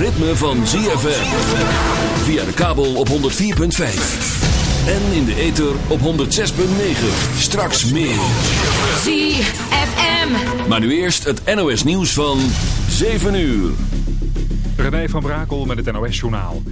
ritme van ZFM. Via de kabel op 104.5. En in de ether op 106.9. Straks meer. ZFM. Maar nu eerst het NOS nieuws van 7 uur. René van Brakel met het NOS-journaal.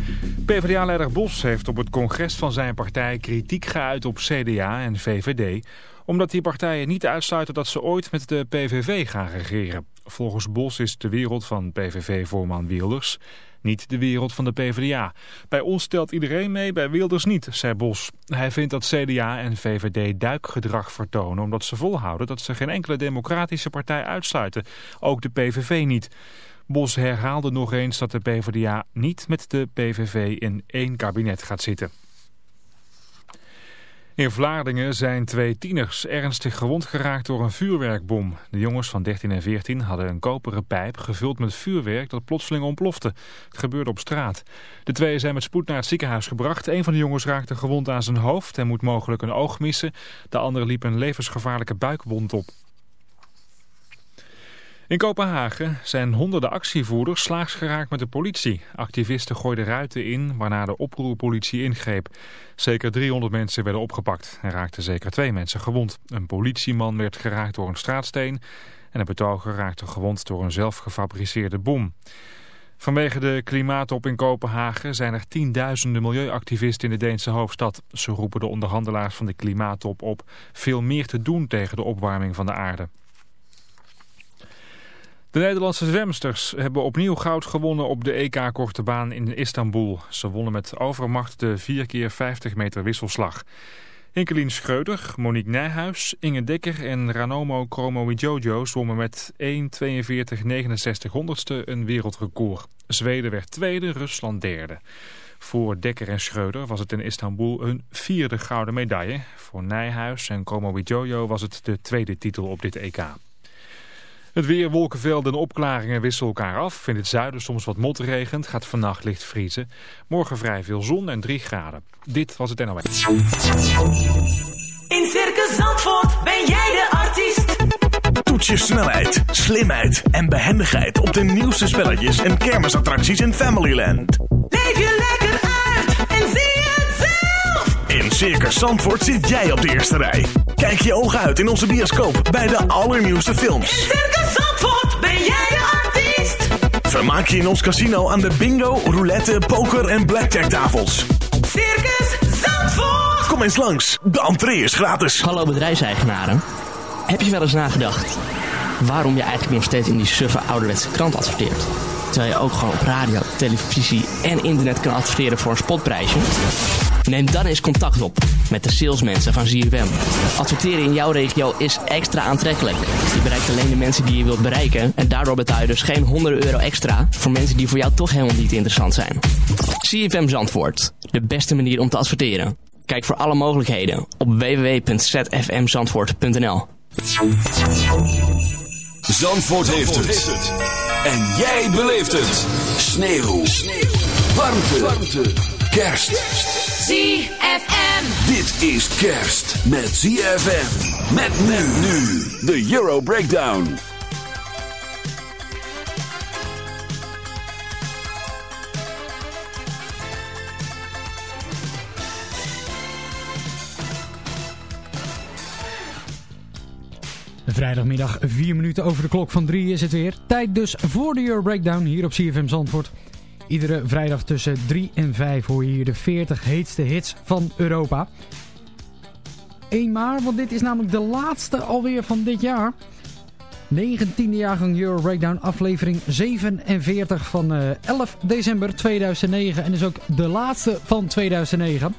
PvdA-leider Bos heeft op het congres van zijn partij kritiek geuit op CDA en VVD... omdat die partijen niet uitsluiten dat ze ooit met de PVV gaan regeren. Volgens Bos is de wereld van PVV-voorman Wilders niet de wereld van de PvdA. Bij ons stelt iedereen mee, bij Wilders niet, zei Bos. Hij vindt dat CDA en VVD duikgedrag vertonen... omdat ze volhouden dat ze geen enkele democratische partij uitsluiten. Ook de PVV niet. Bos herhaalde nog eens dat de PvdA niet met de PVV in één kabinet gaat zitten. In Vlaardingen zijn twee tieners ernstig gewond geraakt door een vuurwerkbom. De jongens van 13 en 14 hadden een koperen pijp gevuld met vuurwerk dat plotseling ontplofte. Het gebeurde op straat. De twee zijn met spoed naar het ziekenhuis gebracht. Een van de jongens raakte gewond aan zijn hoofd en moet mogelijk een oog missen. De andere liep een levensgevaarlijke buikwond op. In Kopenhagen zijn honderden actievoerders slaags geraakt met de politie. Activisten gooiden ruiten in, waarna de oproerpolitie ingreep. Zeker 300 mensen werden opgepakt en raakten zeker twee mensen gewond. Een politieman werd geraakt door een straatsteen en een betoger raakte gewond door een zelfgefabriceerde bom. Vanwege de klimaattop in Kopenhagen zijn er tienduizenden milieuactivisten in de Deense hoofdstad. Ze roepen de onderhandelaars van de klimaattop op veel meer te doen tegen de opwarming van de aarde. De Nederlandse zwemsters hebben opnieuw goud gewonnen op de EK-korte baan in Istanbul. Ze wonnen met overmacht de 4 keer 50 meter wisselslag. Inkelien Schreuder, Monique Nijhuis, Inge Dekker en Ranomo Kromowidjojo zwommen met 1.42.69 honderdste een wereldrecord. Zweden werd tweede, Rusland derde. Voor Dekker en Schreuder was het in Istanbul een vierde gouden medaille. Voor Nijhuis en Kromowidjojo was het de tweede titel op dit EK. Het weer, wolkenvelden en opklaringen wisselen elkaar af. In het zuiden soms wat motregent, gaat vannacht licht vriezen. Morgen vrij veel zon en 3 graden. Dit was het NOS. In Circus Zandvoort ben jij de artiest. Toets je snelheid, slimheid en behendigheid op de nieuwste spelletjes en kermisattracties in Familyland. Leef je lekker uit en zie het zelf. In Circus Zandvoort zit jij op de eerste rij. Kijk je ogen uit in onze bioscoop bij de allernieuwste films. In Vermaak je in ons casino aan de bingo, roulette, poker en blackjack tafels. Circus Zandvoort. Kom eens langs, de entree is gratis. Hallo bedrijfseigenaren. Heb je wel eens nagedacht waarom je eigenlijk nog steeds in die suffe ouderwetse krant adverteert? Terwijl je ook gewoon op radio, televisie en internet kan adverteren voor een spotprijsje? Neem dan eens contact op met de salesmensen van ZFM. Adverteren in jouw regio is extra aantrekkelijk. Je bereikt alleen de mensen die je wilt bereiken en daardoor betaal je dus geen honderden euro extra voor mensen die voor jou toch helemaal niet interessant zijn. ZFM Zandvoort, de beste manier om te adverteren. Kijk voor alle mogelijkheden op www.zfmzandvoort.nl Zandvoort heeft het. En jij beleeft het. Sneeuw. Warmte. Warmte. Kerst. ZFM. Dit is kerst met ZFM. Met men nu. De Euro Breakdown. Vrijdagmiddag 4 minuten over de klok van 3 is het weer. Tijd dus voor de Euro Breakdown hier op CFM Zandvoort. Iedere vrijdag tussen 3 en 5 hoor je hier de 40 heetste hits van Europa. Eén maar, want dit is namelijk de laatste alweer van dit jaar. 19e jaargang Euro Breakdown, aflevering 47 van 11 eh, december 2009. En is ook de laatste van 2009.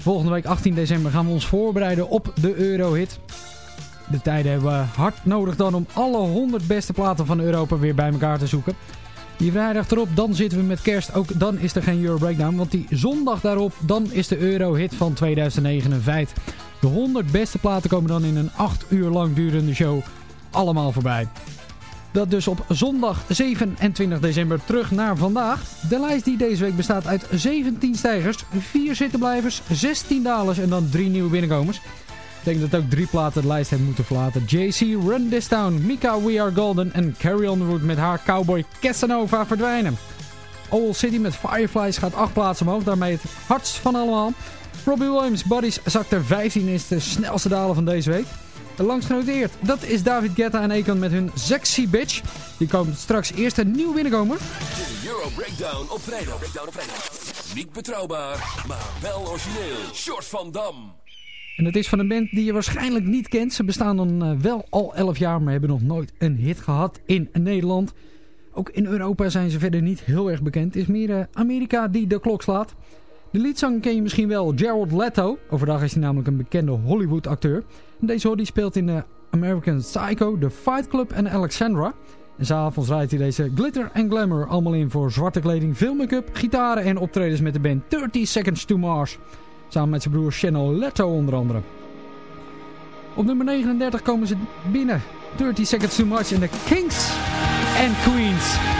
Volgende week 18 december gaan we ons voorbereiden op de Eurohit. De tijden hebben we hard nodig dan om alle 100 beste platen van Europa weer bij elkaar te zoeken. Die vrijdag erop, dan zitten we met kerst. Ook dan is er geen Euro Breakdown. Want die zondag daarop, dan is de Euro-hit van 2009 een feit. De 100 beste platen komen dan in een 8 uur lang durende show allemaal voorbij. Dat dus op zondag 27 december terug naar vandaag. De lijst die deze week bestaat uit 17 stijgers, 4 zittenblijvers, 16 dalers en dan 3 nieuwe binnenkomers. Ik denk dat ook drie platen de lijst hebben moeten verlaten. JC Run This Town, Mika We Are Golden en Carrie Road met haar cowboy Casanova verdwijnen. Old City met Fireflies gaat 8 plaatsen omhoog, daarmee het hardst van allemaal. Robbie Williams Buddies zakt er 15 is de snelste daler van deze week. Langs genoteerd, dat is David Guetta en Akon met hun Sexy Bitch. Die komen straks eerst een nieuw binnenkomer. De Euro Breakdown op vrijdag. Breakdown op vrijdag. Niet betrouwbaar, maar wel origineel. Short van Dam. En het is van een band die je waarschijnlijk niet kent. Ze bestaan dan eh, wel al 11 jaar, maar hebben nog nooit een hit gehad in Nederland. Ook in Europa zijn ze verder niet heel erg bekend. Het is meer uh, Amerika die de klok slaat. De liedzanger ken je misschien wel, Gerald Leto. Overdag is hij namelijk een bekende Hollywood acteur. En deze hoor speelt in de American Psycho, The Fight Club en Alexandra. En s'avonds rijdt hij deze glitter en glamour allemaal in voor zwarte kleding, veel make-up, gitaren en optredens met de band 30 Seconds to Mars. Samen met zijn broer Channel Leto onder andere. Op nummer 39 komen ze binnen. 30 Seconds Too Much in de Kings and Queens.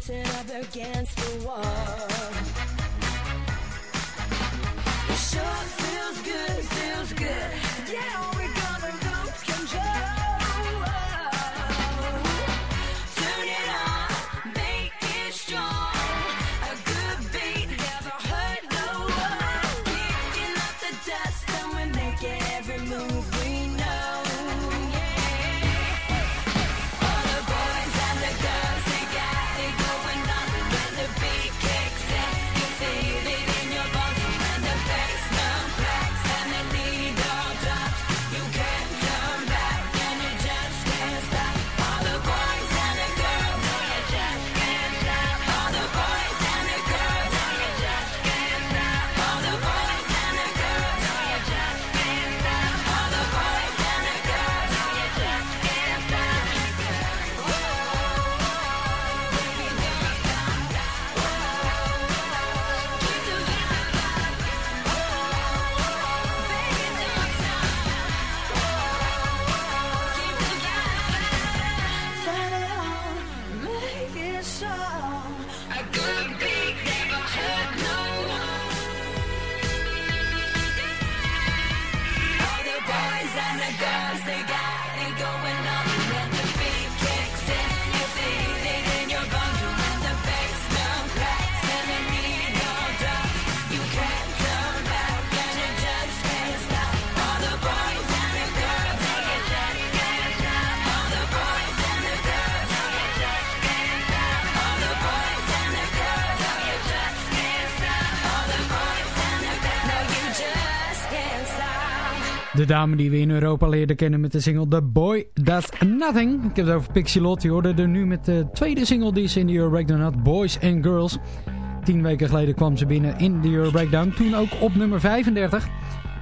dancing up against the wall. You're Sure. De dame die we in Europa leerden kennen met de single The Boy Does Nothing. Ik heb het over Pixie Lott. Je hoorde er nu met de tweede single die ze in de Euro Breakdown had. Boys and Girls. Tien weken geleden kwam ze binnen in de Euro Breakdown. Toen ook op nummer 35.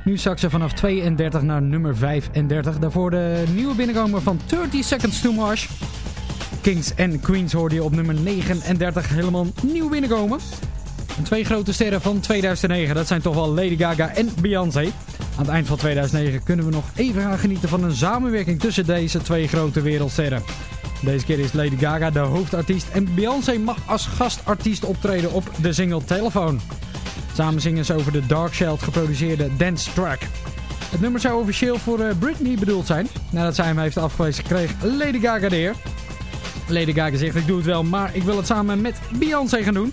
Nu zak ze vanaf 32 naar nummer 35. Daarvoor de nieuwe binnenkomer van 30 Seconds to Mars. Kings and Queens hoorde je op nummer 39 helemaal nieuw binnenkomen. En twee grote sterren van 2009. Dat zijn toch wel Lady Gaga en Beyoncé. Aan het eind van 2009 kunnen we nog even gaan genieten van een samenwerking tussen deze twee grote wereldsterren. Deze keer is Lady Gaga de hoofdartiest en Beyoncé mag als gastartiest optreden op de single Telephone. Samen zingen ze over de Dark Sheld geproduceerde dance track. Het nummer zou officieel voor eh, Britney bedoeld zijn. Nadat zij hem heeft afgewezen kreeg Lady Gaga de eer. Lady Gaga zegt ik doe het wel, maar ik wil het samen met Beyoncé gaan doen.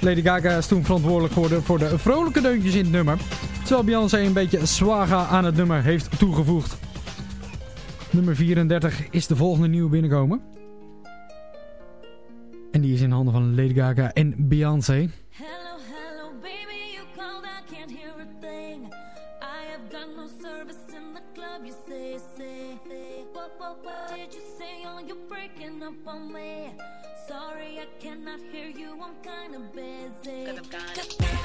Lady Gaga is toen verantwoordelijk geworden voor de vrolijke deuntjes in het nummer. Terwijl Beyoncé een beetje swaga aan het nummer heeft toegevoegd. Nummer 34 is de volgende nieuwe binnenkomen. En die is in handen van Lady Gaga en Beyoncé. Hello, hello, baby, you called, I can't hear a thing. I have got no service in the club, you say, say. What, what, what did you say? Oh, you're breaking up on me. Sorry, I cannot hear you, I'm kinda busy. Cause I'm kinda busy.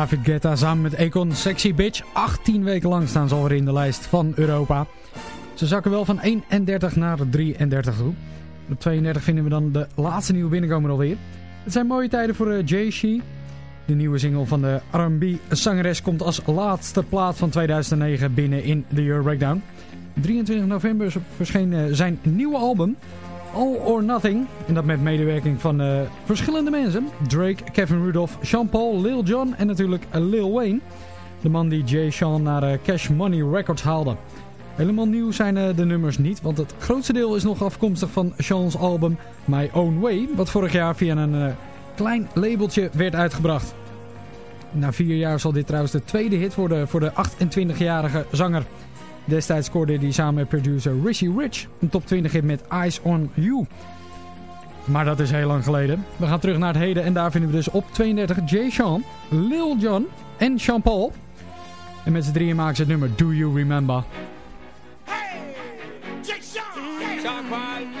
David Guetta samen met Econ Sexy Bitch. 18 weken lang staan ze alweer in de lijst van Europa. Ze zakken wel van 31 naar 33 toe. Op 32 vinden we dan de laatste nieuwe binnenkomer alweer. Het zijn mooie tijden voor uh, Jay Shee. De nieuwe single van de R&B-zangeres komt als laatste plaat van 2009 binnen in de Euro Breakdown. 23 november verscheen uh, zijn nieuwe album All or Nothing. En dat met medewerking van uh, verschillende mensen. Drake, Kevin Rudolph, Sean Paul, Lil Jon en natuurlijk Lil Wayne. De man die Jay Sean naar Cash Money Records haalde. Helemaal nieuw zijn de nummers niet, want het grootste deel is nog afkomstig van Sean's album My Own Way. Wat vorig jaar via een klein labeltje werd uitgebracht. Na vier jaar zal dit trouwens de tweede hit worden voor de 28-jarige zanger. Destijds scoorde hij samen met producer Rishi Rich een top 20 hit met Eyes on You. Maar dat is heel lang geleden. We gaan terug naar het heden en daar vinden we dus op 32 Jay Sean, Lil Jon en Sean Paul. En met z'n drieën maken ze het nummer Do You Remember. Hey, Jay Sean, Sean Paul,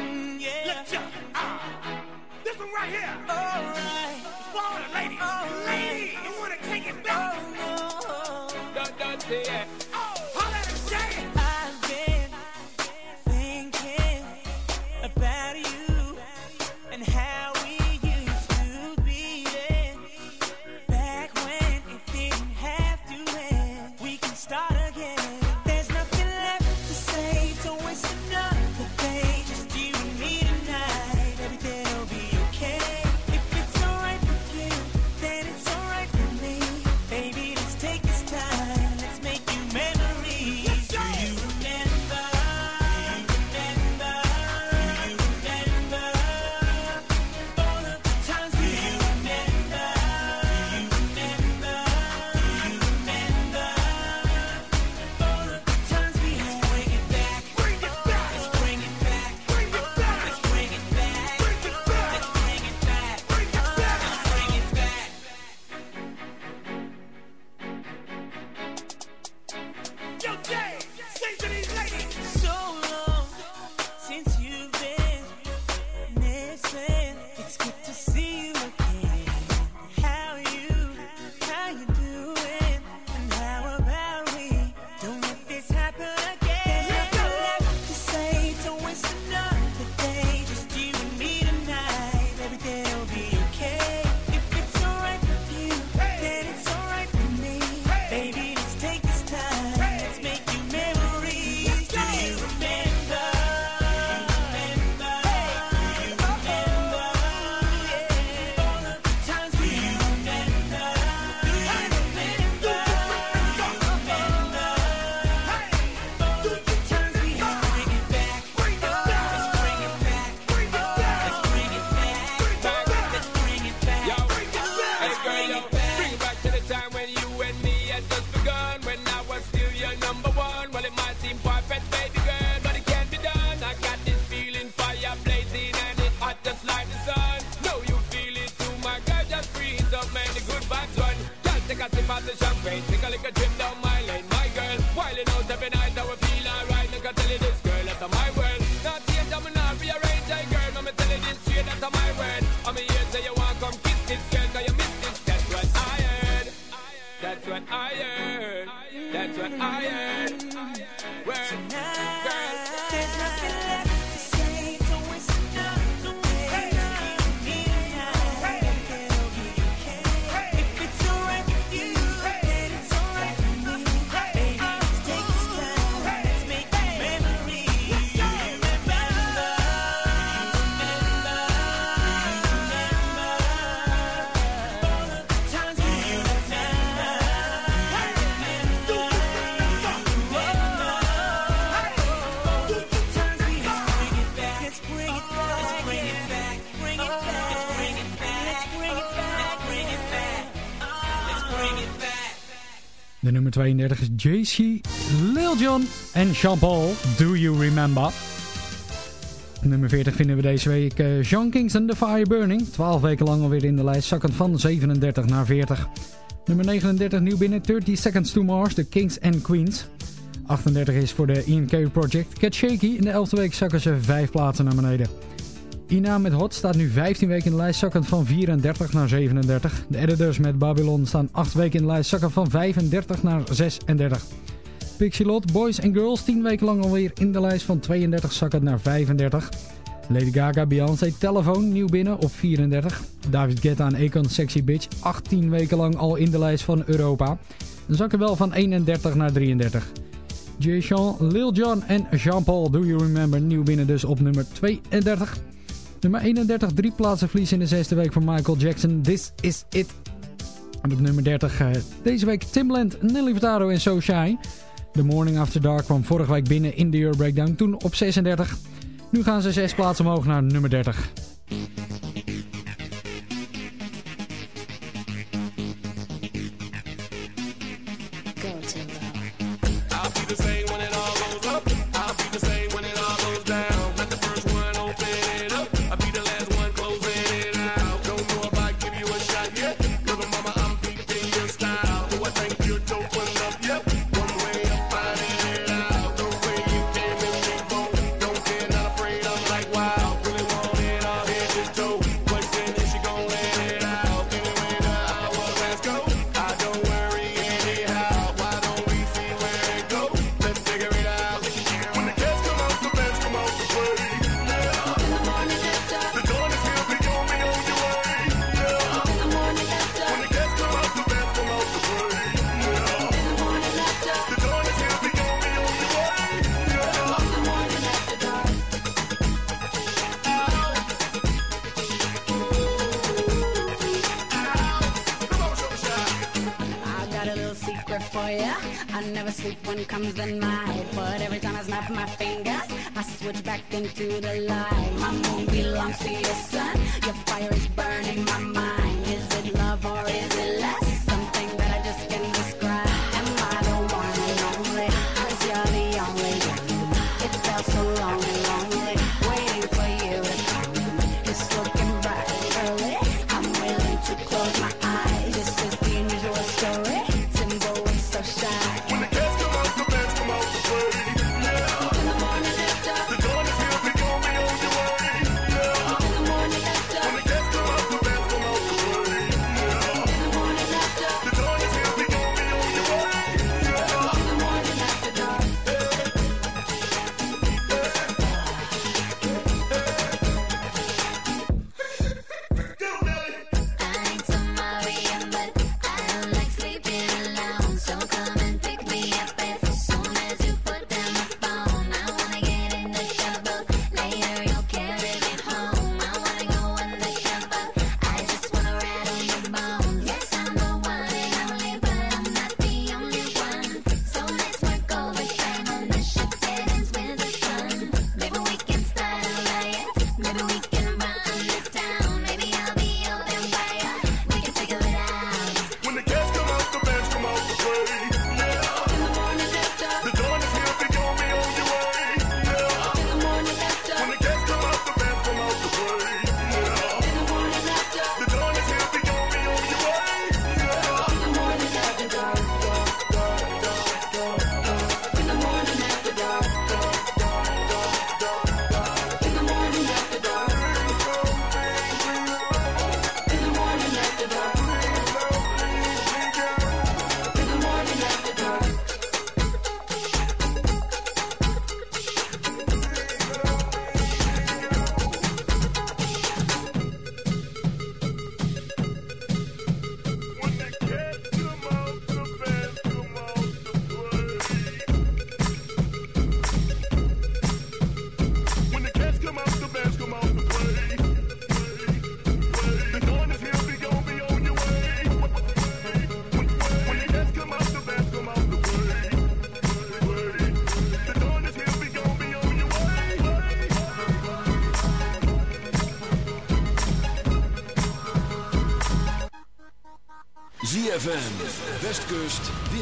breathe up, man. The good vibes run. Just take a sip of the champagne, take a little trip 32 is JC, Lil Jon en Sean Paul, Do You Remember? Nummer 40 vinden we deze week uh, Sean Kingston, The Fire Burning. 12 weken lang alweer in de lijst, zakkend van 37 naar 40. Nummer 39 nieuw binnen, 30 Seconds to Mars, The Kings and Queens. 38 is voor de Ian Carey Project. Cat Shaky, in de 11e week zakken ze 5 plaatsen naar beneden. Ina met Hot staat nu 15 weken in de lijst, zakkend van 34 naar 37. De Editors met Babylon staan 8 weken in de lijst, zakken van 35 naar 36. Pixelot, Boys and Girls, 10 weken lang alweer in de lijst, van 32 zakken naar 35. Lady Gaga, Beyoncé, Telefoon, nieuw binnen op 34. David Guetta en Akon, Sexy Bitch, 18 weken lang al in de lijst van Europa. Dan zakken wel van 31 naar 33. Jay Sean, Lil Jon en Jean-Paul, Do You Remember, nieuw binnen dus op nummer 32. Nummer 31, drie plaatsen verlies in de zesde week van Michael Jackson. This is it. En op nummer 30 eh, deze week Timbaland, Nelly Furtado en So Shy. The Morning After Dark kwam vorige week binnen in de Year Breakdown. Toen op 36. Nu gaan ze zes plaatsen omhoog naar nummer 30. Bye.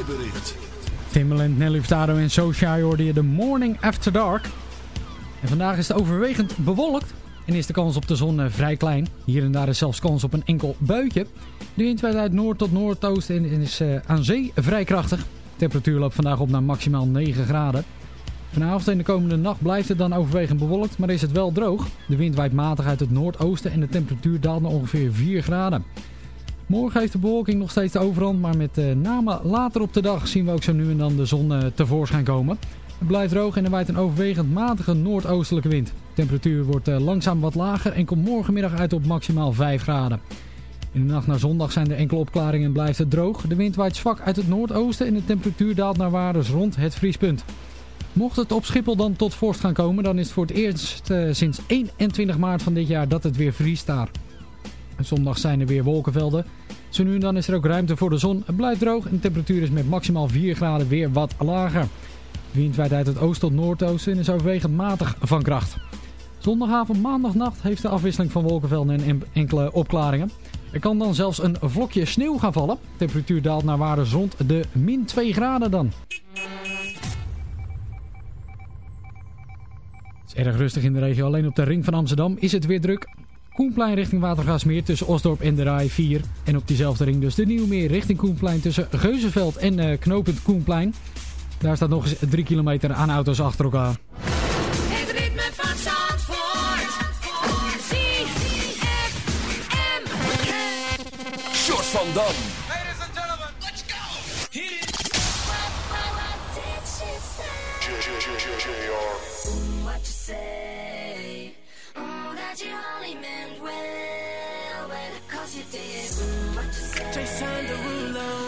weerbericht. Timbaland, Nelly Furtado en Socia hoorde je de Morning After Dark. En vandaag is het overwegend bewolkt en is de kans op de zon eh, vrij klein. Hier en daar is zelfs kans op een enkel buitje. De wind waait uit noord tot noordoosten en is eh, aan zee vrij krachtig. De temperatuur loopt vandaag op naar maximaal 9 graden. Vanavond en de komende nacht blijft het dan overwegend bewolkt, maar is het wel droog. De wind waait matig uit het noordoosten en de temperatuur daalt naar ongeveer 4 graden. Morgen heeft de bewolking nog steeds de overhand, maar met uh, name later op de dag zien we ook zo nu en dan de zon uh, tevoorschijn komen. Het blijft droog en er waait een overwegend matige noordoostelijke wind. De temperatuur wordt uh, langzaam wat lager en komt morgenmiddag uit op maximaal 5 graden. In de nacht naar zondag zijn er enkele opklaringen en blijft het droog. De wind waait zwak uit het noordoosten en de temperatuur daalt naar waardes rond het vriespunt. Mocht het op Schiphol dan tot vorst gaan komen, dan is het voor het eerst sinds 21 maart van dit jaar dat het weer vriest daar. Zondag zijn er weer wolkenvelden. Zo nu en dan is er ook ruimte voor de zon. Het blijft droog en de temperatuur is met maximaal 4 graden weer wat lager. De wind waait uit het oost tot noordoosten en is overwegend matig van kracht. Zondagavond, maandagnacht heeft de afwisseling van wolkenvelden en enkele opklaringen. Er kan dan zelfs een vlokje sneeuw gaan vallen. De temperatuur daalt naar waardes rond de min 2 graden dan. Het is erg rustig in de regio. Alleen op de ring van Amsterdam is het weer druk. Koenplein richting Watergasmeer tussen Osdorp en de Rai 4. En op diezelfde ring dus de Nieuwmeer richting Koenplein tussen Geuzenveld en uh, Knopend Koenplein. Daar staat nog eens 3 kilometer aan auto's achter elkaar. Het ritme van Zandvoort. ZFM. Short van Dam. Say? Jason Derulo. Mm,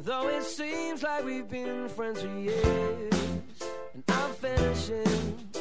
Though it seems like we've been friends for years, and I'm finishing.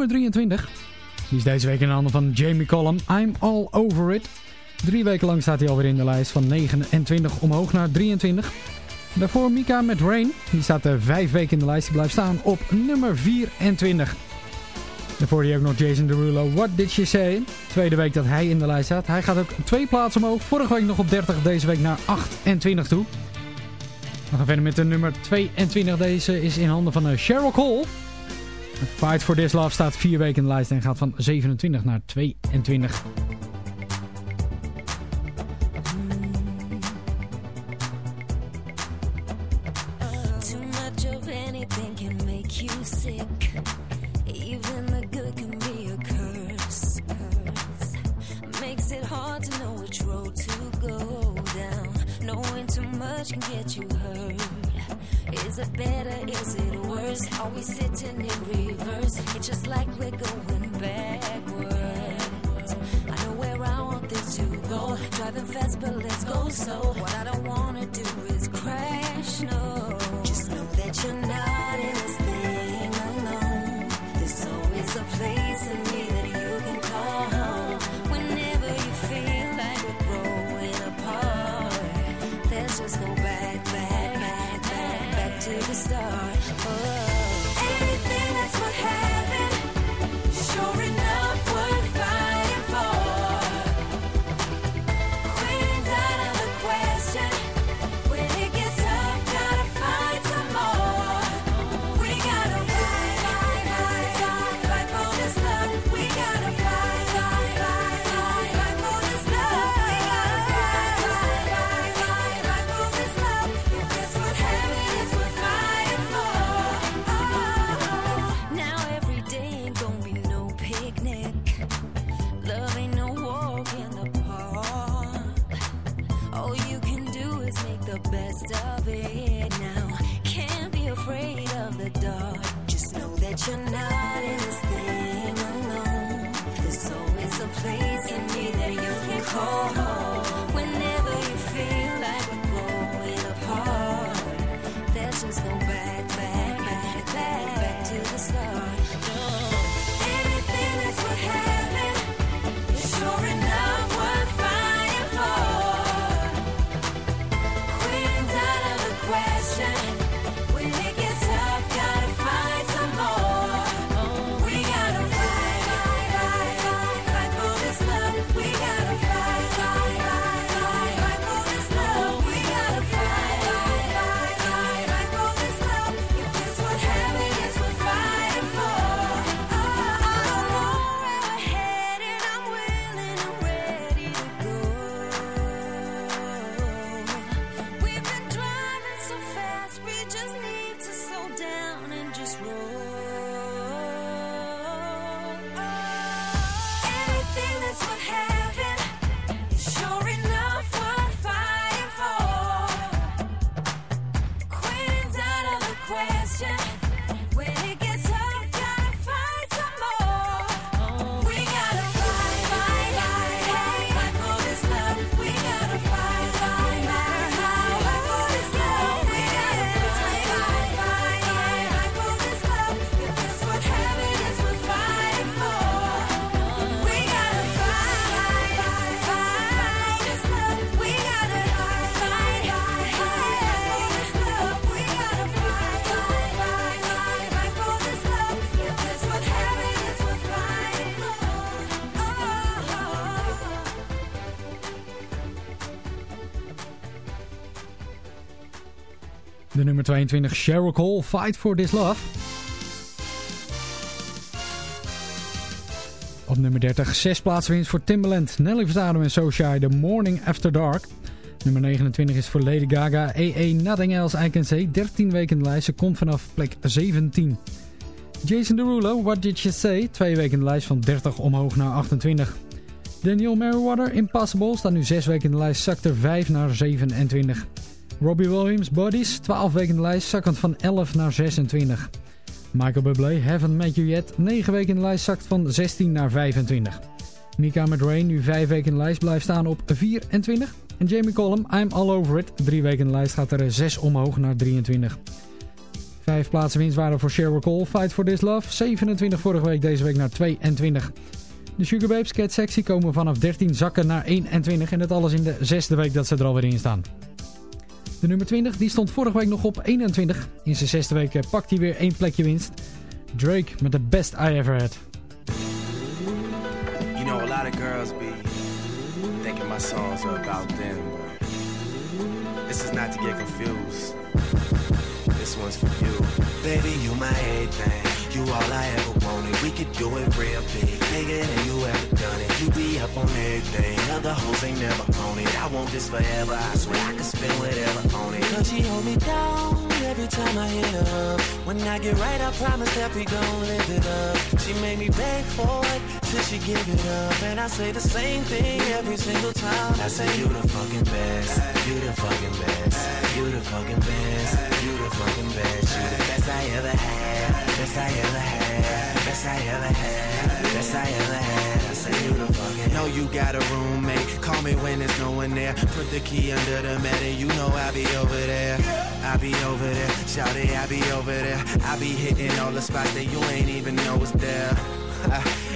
Nummer 23. Die is deze week in de handen van Jamie Collum. I'm all over it. Drie weken lang staat hij alweer in de lijst van 29 omhoog naar 23. Daarvoor Mika met Rain. Die staat er vijf weken in de lijst. Die blijft staan op nummer 24. Daarvoor die ook nog Jason Derulo. What Did She Say? Tweede week dat hij in de lijst staat. Hij gaat ook twee plaatsen omhoog. Vorige week nog op 30, deze week naar 28 toe. We gaan verder met de nummer 22. Deze is in handen van eh, Cheryl Cole. Fight for This Love staat vier weken in de lijst en gaat van 27 naar 22. sister. De nummer 22, Cheryl Cole, Fight for This Love. Op nummer 30, zes plaatsen winst voor Timbaland, Nelly Furtado en Socia, The Morning After Dark. Nummer 29 is voor Lady Gaga, EE Nothing Else I Can Say, 13 weken in de lijst, ze komt vanaf plek 17. Jason Derulo, What Did You Say, twee weken in de lijst van 30 omhoog naar 28. Daniel Merriweather, Impossible, staat nu 6 weken in de lijst, zakt er 5 naar 27. Robbie Williams, Bodies, 12 weken in de lijst, zakkend van 11 naar 26. Michael Bublé, Haven't Met You Yet, 9 weken in de lijst, zakt van 16 naar 25. Mika met Rain, nu 5 weken in de lijst, blijft staan op 24. En Jamie Collum, I'm All Over It, 3 weken in de lijst, gaat er 6 omhoog naar 23. Vijf plaatsen winstwaarde voor Sheryl Cole, Fight for This Love. 27 vorige week, deze week naar 22. De Sugar Babes Cat Sexy komen vanaf 13 zakken naar 21. En dat alles in de zesde week dat ze er alweer in staan. De nummer 20 die stond vorige week nog op 21. In zijn zesde week eh, pakt hij weer één plekje winst. Drake met The Best I Ever Had. You know, a lot of girls be thinking my songs are about them, this is not to get confused. This one's for you. Baby, you my everything. You all I ever wanted. We could do it real big, bigger than you ever done it. You be up on everything. Other hoes ain't never on it. I want this forever. I swear I could spend whatever on it. Cause she hold me down every time I hit her. When I get right, I promise that we gon' live it up. She made me beg for it till she give it up. And I say the same thing every single time. I say you the fucking best. You the fucking best. You the fucking best. You the fucking best. You the best I ever had. Best I ever had. Best I ever had. Best I ever had. I say you the fucking. Know you got a roommate. Call me when there's no one there. Put the key under the mat and you know I'll be over there. I'll be over there. Shout it, I'll be over there. I'll be hitting all the spots that you ain't even know was there.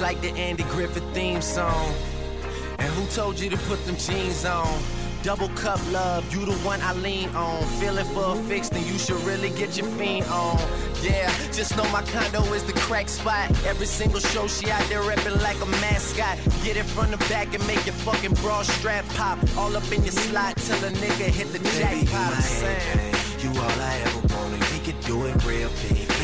Like the Andy Griffith theme song. And who told you to put them jeans on? Double cup love, you the one I lean on. Feeling for a fix, then you should really get your fiend on. Yeah, just know my condo is the crack spot. Every single show she out there repping like a mascot. Get it from the back and make your fucking bra strap pop. All up in your slot till a nigga hit the jackpot. You all I ever wanted. We could do it real big,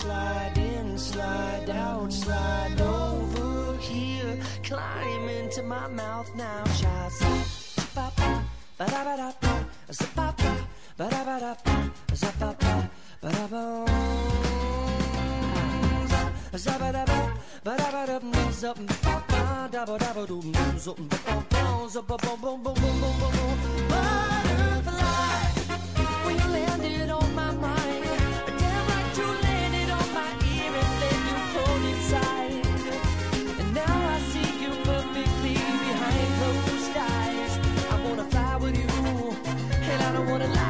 slide in, slide out, slide over here. Climb into my mouth now, child. Zap, ba da ba da ba, zap ba ba da ba da ba, zap ba ba ba da ba. Zap ba da ba, ba da ba da ba, zap ba ba da ba da ba doom doom, zap ba ba ba, zap ba ba boom boom boom boom boom. Butterfly, when you landed on my mind. wanna lie.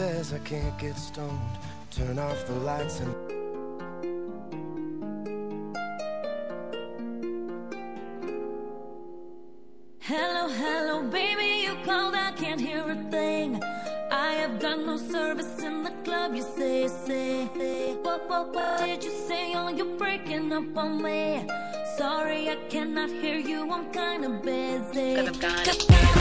says I can't get stoned? Turn off the lights and Hello, hello, baby, you called, I can't hear a thing. I have got no service in the club, you say, say. What, what, what did you say? Oh, you're breaking up on me. Sorry, I cannot hear you, I'm kinda busy. Cause I've got